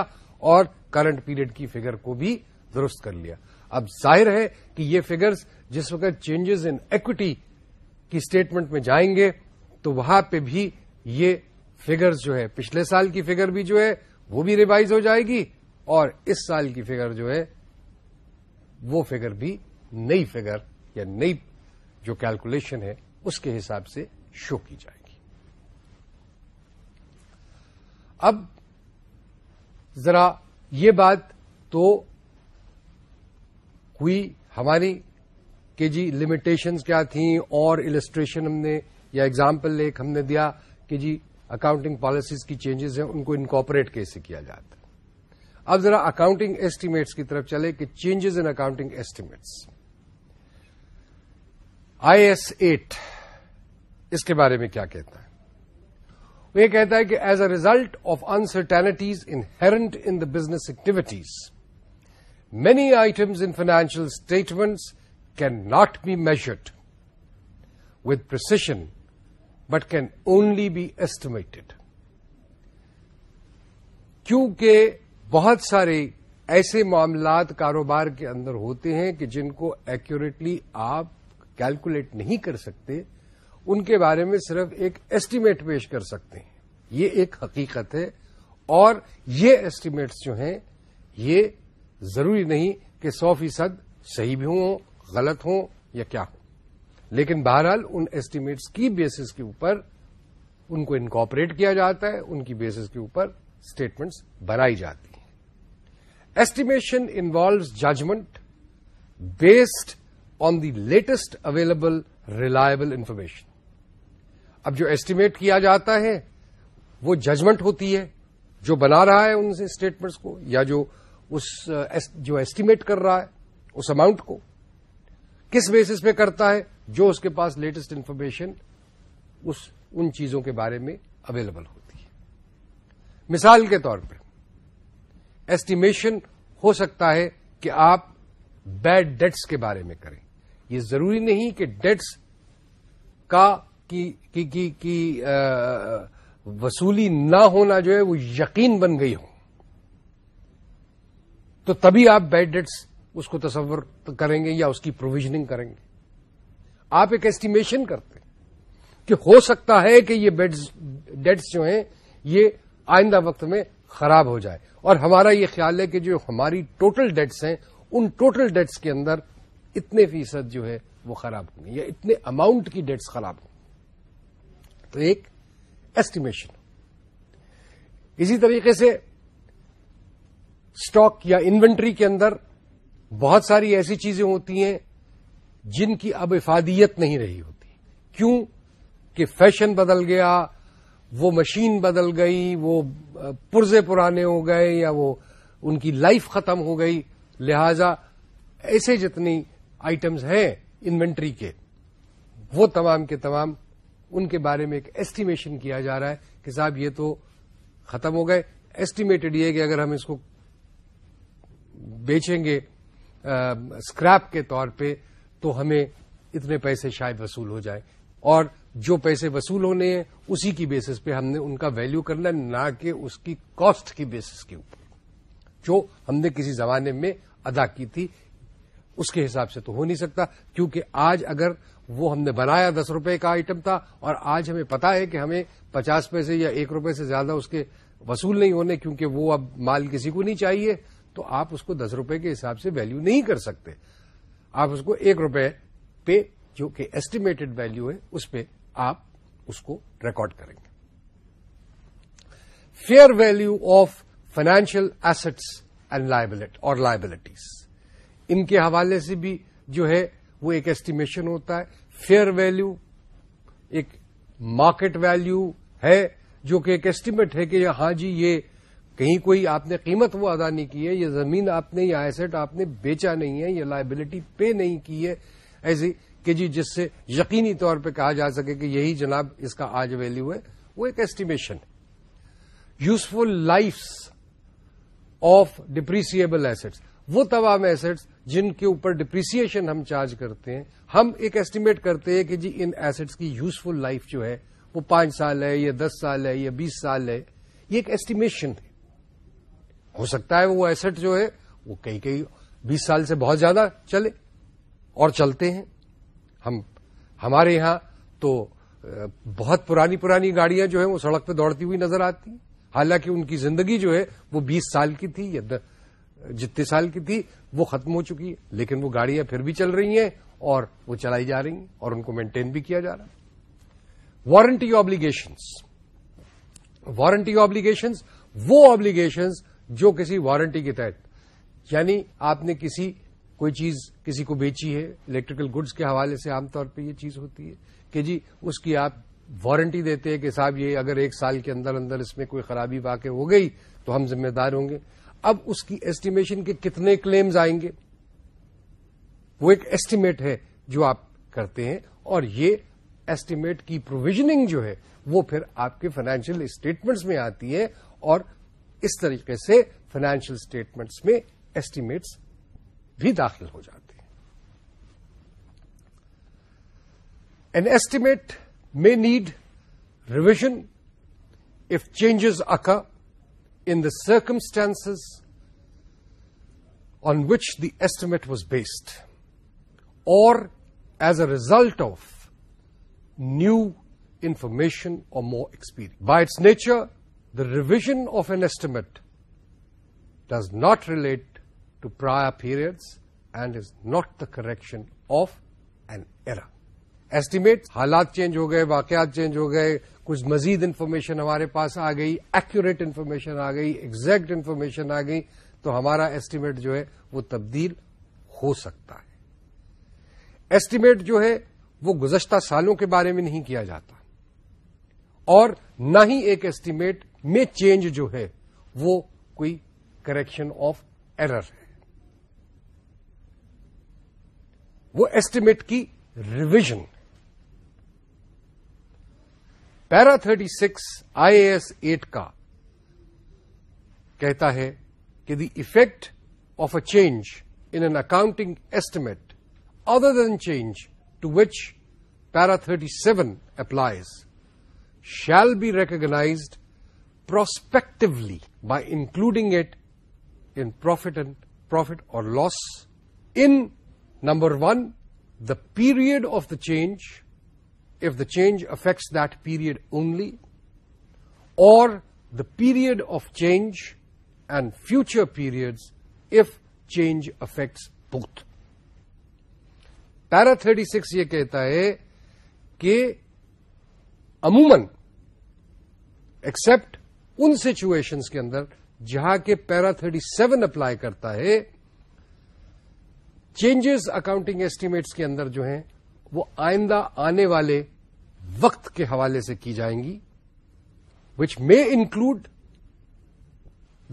اور کرنٹ پیریڈ کی فگر کو بھی درست کر لیا اب ظاہر ہے کہ یہ فگرز جس وقت چینجز ان ایکوٹی کی اسٹیٹمنٹ میں جائیں گے تو وہاں پہ بھی یہ فگرز جو ہے پچھلے سال کی فگر بھی جو ہے وہ بھی ریوائز ہو جائے گی اور اس سال کی فگر جو ہے وہ فگر بھی نئی فگر یا نئی جو کیلکولیشن ہے اس کے حساب سے شو کی جائے گی اب ذرا یہ بات تو ہوئی ہماری کہ جی لمیٹیشنز کیا تھیں اور السٹریشن ہم نے یا ایگزامپل ایک ہم نے دیا کہ جی اکاؤنٹنگ پالیسیز کی چینجز ہیں ان کو انکارپوریٹ کیسے کیا جاتا اب ذرا اکاؤنٹنگ ایسٹیمیٹس کی طرف چلے کہ changes in accounting estimates I S eight اس کے بارے میں کیا کہتا ہے وہ یہ کہتا ہے کہ as a result of uncertainties in in the business activities many items in financial statements can not be measured with precision but can only be estimated کیونکہ بہت سارے ایسے معاملات کاروبار کے اندر ہوتے ہیں کہ جن کو ایکوریٹلی آپ کیلکولیٹ نہیں کر سکتے ان کے بارے میں صرف ایک ایسٹیمیٹ پیش کر سکتے ہیں یہ ایک حقیقت ہے اور یہ ایسٹیمیٹس جو ہیں یہ ضروری نہیں کہ سو فیصد صحیح بھی ہوں غلط ہوں یا کیا ہو لیکن بہرحال ان ایسٹیمیٹس کی بیسس کے اوپر ان کو انکارپوریٹ کیا جاتا ہے ان کی بیسس کے اوپر اسٹیٹمنٹس بنائی جاتی ہیں estimation involves judgement based on latest available reliable information اب جو ایسٹیمیٹ کیا جاتا ہے وہ ججمنٹ ہوتی ہے جو بنا رہا ہے ان سے اسٹیٹمنٹس کو یا جو اس uh, جو ایسٹیمیٹ کر رہا ہے اس اماؤنٹ کو کس بیسس پہ کرتا ہے جو اس کے پاس لیٹسٹ انفارمیشن ان چیزوں کے بارے میں اویلیبل ہوتی ہے مثال کے طور پہ ایسٹیمیشن ہو سکتا ہے کہ آپ بیڈ ڈیٹس کے بارے میں کریں یہ ضروری نہیں کہ ڈیٹس کا کی, کی, کی, وصولی نہ ہونا جو ہے وہ یقین بن گئی ہو تو تبھی آپ بیڈ ڈیٹس اس کو تصور کریں گے یا اس کی پروویژنگ کریں گے آپ ایک ایسٹیمیشن کرتے کہ ہو سکتا ہے کہ یہ ڈیٹس جو ہیں یہ آئندہ وقت میں خراب ہو جائے اور ہمارا یہ خیال ہے کہ جو ہماری ٹوٹل ڈیٹس ہیں ان ٹوٹل ڈیٹس کے اندر اتنے فیصد جو ہے وہ خراب ہوں گے یا اتنے اماؤنٹ کی ڈیٹس خراب ہوں گی تو ایک ایسٹیمیشن اسی طریقے سے اسٹاک یا انوینٹری کے اندر بہت ساری ایسی چیزیں ہوتی ہیں جن کی اب افادیت نہیں رہی ہوتی کیوں کہ فیشن بدل گیا وہ مشین بدل گئی وہ پرزے پرانے ہو گئے یا وہ ان کی لائف ختم ہو گئی لہذا ایسے جتنی آئٹمز ہیں انوینٹری کے وہ تمام کے تمام ان کے بارے میں ایک ایسٹیمیشن کیا جا رہا ہے کہ صاحب یہ تو ختم ہو گئے ایسٹیمیٹڈ یہ کہ اگر ہم اس کو بیچیں گے اسکریپ کے طور پہ تو ہمیں اتنے پیسے شاید وصول ہو جائیں اور جو پیسے وصول ہونے ہیں اسی کی بیسس پہ ہم نے ان کا ویلو کرنا نہ کہ اس کی کاسٹ کی بیسس کے اوپر جو ہم نے کسی زمانے میں ادا کی تھی اس کے حساب سے تو ہو نہیں سکتا کیونکہ آج اگر وہ ہم نے بنایا دس روپے کا آئٹم تھا اور آج ہمیں پتا ہے کہ ہمیں پچاس پیسے یا ایک روپے سے زیادہ اس کے وصول نہیں ہونے کیونکہ وہ اب مال کسی کو نہیں چاہیے تو آپ اس کو دس روپے کے حساب سے ویلو نہیں کر سکتے آپ اس کو ایک روپے پہ جو کہ ایسٹیمیٹڈ ویلو ہے اس پہ آپ اس کو ریکارڈ کریں گے fair value of financial assets and liability or liabilities ان کے حوالے سے بھی جو ہے وہ ایک ایسٹیمیشن ہوتا ہے فیئر ویلو ایک مارکیٹ ویلو ہے جو کہ ایک ایسٹیمیٹ ہے کہ ہاں جی یہ کہیں کوئی آپ نے قیمت وہ ادا نہیں کی ہے یہ زمین آپ نے یا ایسٹ آپ نے بیچا نہیں ہے یہ لائبلٹی پے نہیں کی ہے ایسی کہ جی جس سے یقینی طور پہ کہا جا سکے کہ یہی جناب اس کا آج ویلو ہے وہ ایک estimation useful life of depreciable assets وہ تمام ایسٹس جن کے اوپر ڈپریسن ہم چارج کرتے ہیں ہم ایک ایسٹیمیٹ کرتے ہیں کہ جی ان ایسٹس کی یوزفل لائف جو ہے وہ پانچ سال ہے یا دس سال ہے یا بیس سال ہے یہ ایک ایسٹیمیشن ہے ہو سکتا ہے وہ ایسٹ جو ہے وہ کئی کئی بیس سال سے بہت زیادہ چلے اور چلتے ہیں ہم ہمارے یہاں تو بہت پرانی پرانی گاڑیاں جو ہیں وہ سڑک پہ دوڑتی ہوئی نظر آتی ہیں حالانکہ ان کی زندگی جو ہے وہ بیس سال کی تھی یا دس جتنے سال کی تھی وہ ختم ہو چکی ہے لیکن وہ گاڑیاں پھر بھی چل رہی ہیں اور وہ چلائی جا رہی ہیں اور ان کو مینٹین بھی کیا جا رہا وارنٹی آبلیگیشنس وارنٹی آبلیگیشنس وہ آبلیگیشنس جو کسی وارنٹی کے تحت یعنی آپ نے کسی کوئی چیز کسی کو بیچی ہے الیکٹریکل گڈس کے حوالے سے عام طور پہ یہ چیز ہوتی ہے کہ جی اس کی آپ وارنٹی دیتے ہیں کہ صاحب یہ اگر ایک سال کے اندر اندر اس میں کوئی خرابی واقع ہو گئی تو ہم ذمہ دار ہوں گے اب اس کی ایسٹیمیشن کے کتنے کلیمز آئیں گے وہ ایک ایسٹیمیٹ ہے جو آپ کرتے ہیں اور یہ ایسٹیمیٹ کی پروویژنگ جو ہے وہ پھر آپ کے فائنینشیل اسٹیٹمنٹس میں آتی ہے اور اس طریقے سے فائنینشیل اسٹیٹمنٹس میں ایسٹیمیٹس بھی داخل ہو جاتے ہیں این ایسٹیمیٹ میں need revision if changes occur in the circumstances on which the estimate was based, or as a result of new information or more experience. By its nature, the revision of an estimate does not relate to prior periods and is not the correction of an error. Estimate حالات change ہو گئے واقعات change ہو گئے کچھ مزید information ہمارے پاس آ گئی ایکوریٹ انفارمیشن آ گئی ایگزیکٹ انفارمیشن آ گئی تو ہمارا ایسٹیمیٹ جو ہے وہ تبدیل ہو سکتا ہے ایسٹیمیٹ جو ہے وہ گزشتہ سالوں کے بارے میں نہیں کیا جاتا اور نہ ہی ایک ایسٹیمیٹ میں چینج جو ہے وہ کوئی کریکشن آف ایرر ہے وہ ایسٹیمیٹ کی ریویژن ہے para thirty six I A eight کا کہتا ہے کہ the effect of a change in an accounting estimate other than change to which para thirty seven applies shall be recognised prospectively by including it in profit profit or loss in number one the period of the change if the change affects that period only or the period of change and future periods if change affects book para thirty six یہ کہتا ہے کہ عموماً except in situation کے اندر جہاں کے para thirty seven apply کرتا ہے چینجز اکاؤنٹنگ ایسٹیمیٹس کے اندر جو ہیں وہ آئندہ آنے والے وقت کے حوالے سے کی جائیں گی which may include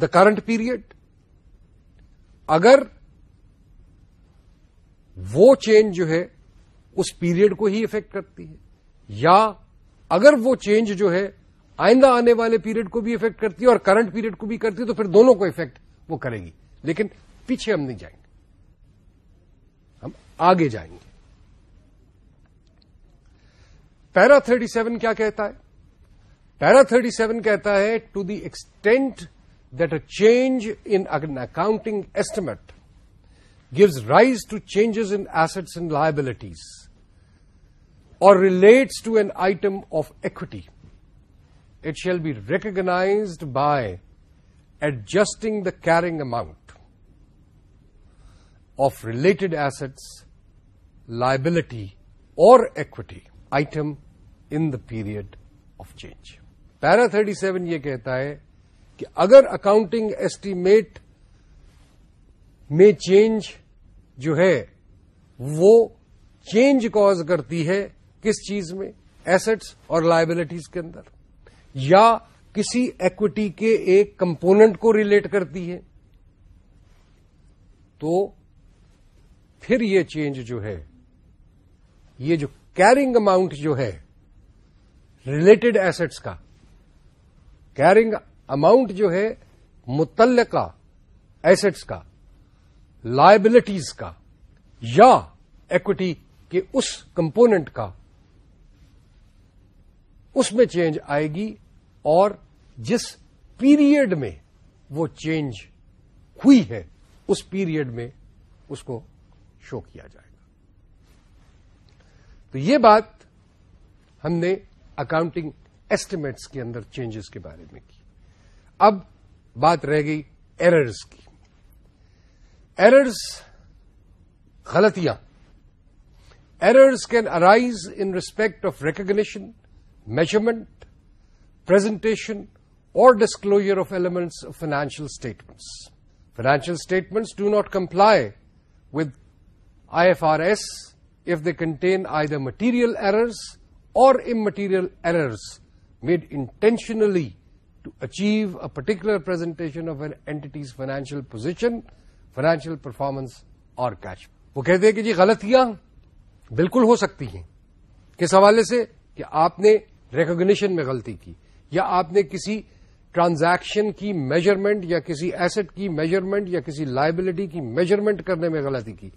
the current period اگر وہ چینج جو ہے اس پیریڈ کو ہی افیکٹ کرتی ہے یا اگر وہ چینج جو ہے آئندہ آنے والے پیریڈ کو بھی افیکٹ کرتی ہے اور کرنٹ پیریڈ کو بھی کرتی ہے تو پھر دونوں کو افیکٹ وہ کرے گی لیکن پیچھے ہم نہیں جائیں گے ہم آگے جائیں گے پیرا تھرٹی سیون کیا کہتا ہے پیرا تھرٹی سیون کہتا ہے to the extent that a change in an estimate estate gives rise to changes in S and liabilities or relates to an item of equity it shall be recognised by adjusting the carrying amount of related assets liability or equity item in the period of change para thirty seven یہ کہتا ہے کہ اگر accounting estimate میں change جو ہے وہ change cause کرتی ہے کس چیز میں ایسٹس اور لائبلٹیز کے اندر یا کسی ایکوٹی کے ایک کمپوننٹ کو ریلیٹ کرتی ہے تو پھر یہ چینج جو ہے یہ جو کیرنگ اماؤنٹ جو ہے ریلیٹڈ ایسٹس کا کیرنگ اماؤنٹ جو ہے متعلقہ ایسٹس کا لائبلٹیز کا یا ایکوٹی کے اس کمپوننٹ کا اس میں چینج آئے گی اور جس پیریڈ میں وہ چینج ہوئی ہے اس پیریڈ میں اس کو شو کیا جائے گا تو یہ بات ہم نے اکاؤنٹنگ ایسٹیمیٹس کے اندر چینجز کے بارے میں کی اب بات رہ گئی ایررز کی ایررز غلطیاں errors can arise in respect of recognition measurement presentation or disclosure of elements financial statements financial statements do not comply with I F R S if they contain I the material errors or immaterial errors made intentionally to achieve a particular presentation of an entity's financial position financial performance or cash. وہ کہتے ہیں کہ جی غلطیاں بالکل ہو سکتی ہیں کس حوالے سے کہ آپ نے ریکگنیشن میں غلطی کی یا آپ نے کسی ٹرانزیکشن کی میجرمنٹ یا کسی ایسٹ کی میجرمنٹ یا کسی لائبلٹی کی میجرمنٹ کرنے میں غلطی کی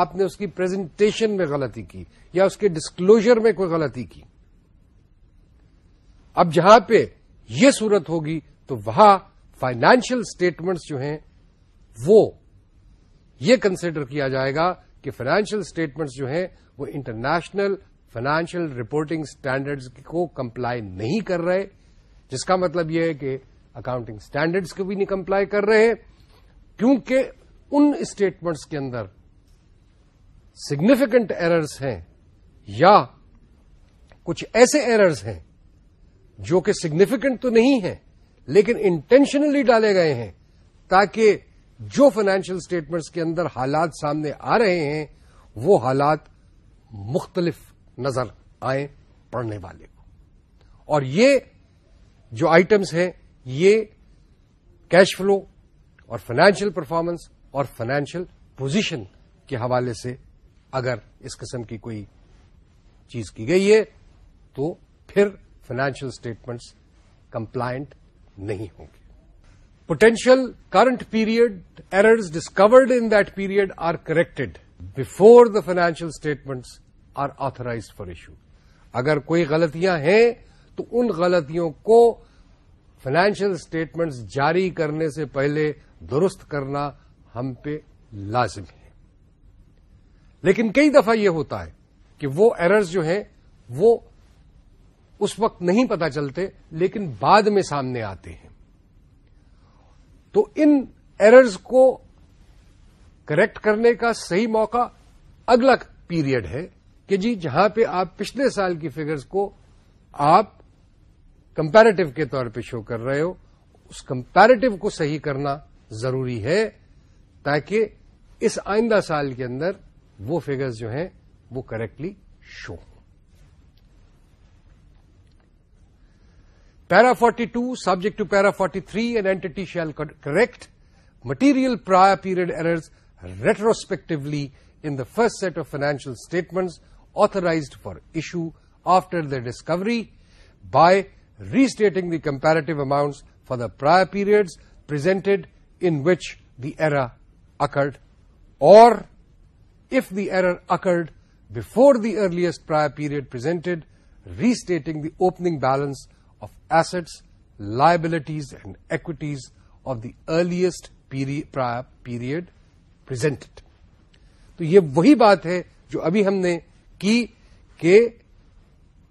آپ نے اس کی پریزنٹیشن میں غلطی کی یا اس کے ڈسکلوجر میں کوئی غلطی کی اب جہاں پہ یہ صورت ہوگی تو وہاں فائنینشیل اسٹیٹمنٹس جو ہیں وہ یہ کنسیڈر کیا جائے گا کہ فائنینشیل اسٹیٹمنٹس جو ہیں وہ انٹرنیشنل فائنینشیل رپورٹنگ اسٹینڈرڈ کو کمپلائی نہیں کر رہے جس کا مطلب یہ ہے کہ اکاؤنٹنگ اسٹینڈرڈس کو بھی نہیں کمپلائی کر رہے کیونکہ ان اسٹیٹمنٹس کے اندر سگنیفیکنٹ ایررز ہیں یا کچھ ایسے ایررز ہیں جو کہ سگنیفیکنٹ تو نہیں ہیں لیکن انٹینشنلی ڈالے گئے ہیں تاکہ جو فائنینشیل اسٹیٹمنٹس کے اندر حالات سامنے آ رہے ہیں وہ حالات مختلف نظر آئیں پڑھنے والے کو اور یہ جو آئٹمس ہیں یہ کیش فلو اور فائنینشیل پرفارمنس اور فائنینشیل پوزیشن کے حوالے سے اگر اس قسم کی کوئی چیز کی گئی ہے تو پھر فائنینشیل اسٹیٹمنٹس کمپلائنٹ نہیں ہوں گے potential current period errors discovered in that period are corrected before the financial statements are authorised for issue اگر کوئی غلطیاں ہیں تو ان غلطیوں کو فائنینشیل اسٹیٹمنٹس جاری کرنے سے پہلے درست کرنا ہم پہ لازم ہے لیکن کئی دفعہ یہ ہوتا ہے کہ وہ ایررز جو ہیں وہ اس وقت نہیں پتا چلتے لیکن بعد میں سامنے آتے ہیں تو ان ایررز کو کریکٹ کرنے کا صحیح موقع اگلا پیریڈ ہے کہ جی جہاں پہ آپ پچھلے سال کی فگرز کو آپ کمپیریٹو کے طور پہ شو کر رہے ہو اس کمپیریٹو کو صحیح کرنا ضروری ہے تاکہ اس آئندہ سال کے اندر وہ فگرز جو ہیں وہ کریکٹلی شو ہوں para 42 to subject to para forty three and eight shall correct material prior period errors retrospectively in the first set of financial statement authorise for issue after the discovery by restating the comparative amounts for the prior periods presented in which the error occurred or error the before before the earliest period period restating restating the opening balance of liabilities liabilities and of of the earliest prior period presented. تو یہ وہی بات ہے جو ابھی ہم نے کی کہ یہ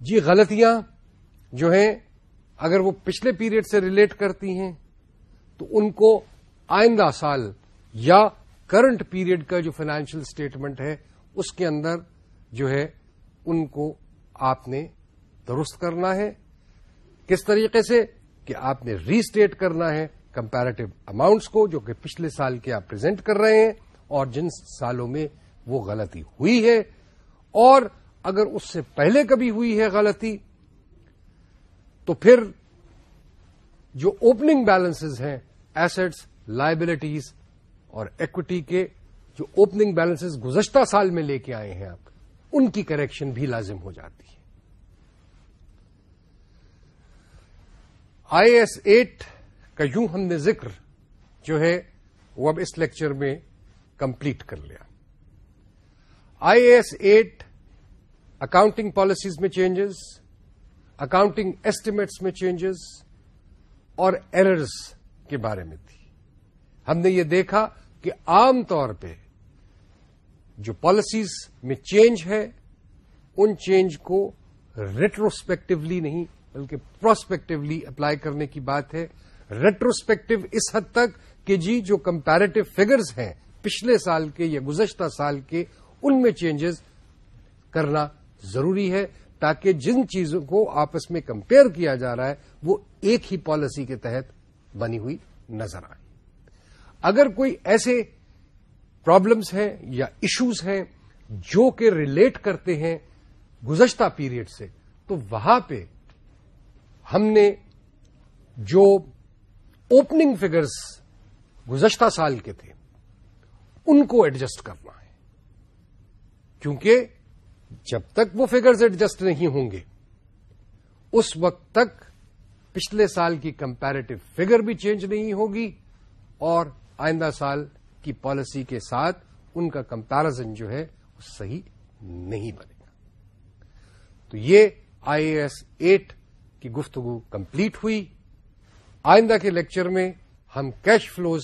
جی غلطیاں جو ہیں اگر وہ پچھلے پیریڈ سے ریلیٹ کرتی ہیں تو ان کو آئندہ سال یا کرنٹ پیریڈ کا جو فائنانشیل اسٹیٹمنٹ ہے اس کے اندر جو ہے ان کو آپ نے درست کرنا ہے کس طریقے سے کہ آپ نے ریسٹیٹ کرنا ہے کمپیرٹیو اماؤنٹس کو جو کہ پچھلے سال کے آپ پرزینٹ کر رہے ہیں اور جن سالوں میں وہ غلطی ہوئی ہے اور اگر اس سے پہلے کبھی ہوئی ہے غلطی تو پھر جو اوپننگ بیلنسز ہیں ایسٹس لائبلٹیز اور ایکوٹی کے جو اوپننگ بیلنس گزشتہ سال میں لے کے آئے ہیں آپ ان کی کریکشن بھی لازم ہو جاتی ہے آئی ایس ایٹ کا یوں ہم نے ذکر جو ہے وہ اب اس لیکچر میں کمپلیٹ کر لیا I S eight accounting policies میں چینجز اکاؤنٹنگ ایسٹیمیٹس میں چینجز اور ایررز کے بارے میں تھی ہم نے یہ دیکھا کہ عام طور پہ جو پالیسیز میں چینج ہے ان چینج کو ریٹروسپیکٹولی نہیں بلکہ پروسپیکٹولی اپلائی کرنے کی بات ہے ریٹروسپیکٹو اس حد تک کہ جی جو کمپیریٹو فگرز ہیں پچھلے سال کے یا گزشتہ سال کے ان میں چینجز کرنا ضروری ہے تاکہ جن چیزوں کو آپس میں کمپیئر کیا جا رہا ہے وہ ایک ہی پالیسی کے تحت بنی ہوئی نظر آئے اگر کوئی ایسے پرابلمس ہیں یا ایشوز ہیں جو کہ ریلیٹ کرتے ہیں گزشتہ پیریڈ سے تو وہاں پہ ہم نے جو اوپننگ فگرز گزشتہ سال کے تھے ان کو ایڈجسٹ کرنا ہے کیونکہ جب تک وہ فگرز ایڈجسٹ نہیں ہوں گے اس وقت تک پچھلے سال کی کمپیریٹو فگر بھی چینج نہیں ہوگی اور آئندہ سال کی پالیسی کے ساتھ ان کا کمپیرزن جو ہے وہ صحیح نہیں بنے گا تو یہ آئی ایس ایٹ کی گفتگو کمپلیٹ ہوئی آئندہ کے لیکچر میں ہم کیش فلوز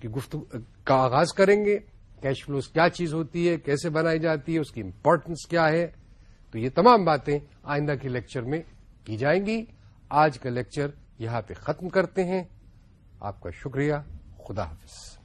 کی گفتگو کا آغاز کریں گے کیش فلوز کیا چیز ہوتی ہے کیسے بنائی جاتی ہے اس کی امپورٹنس کیا ہے تو یہ تمام باتیں آئندہ کے لیکچر میں کی جائیں گی آج کا لیکچر یہاں پہ ختم کرتے ہیں آپ کا شکریہ خدا حافظ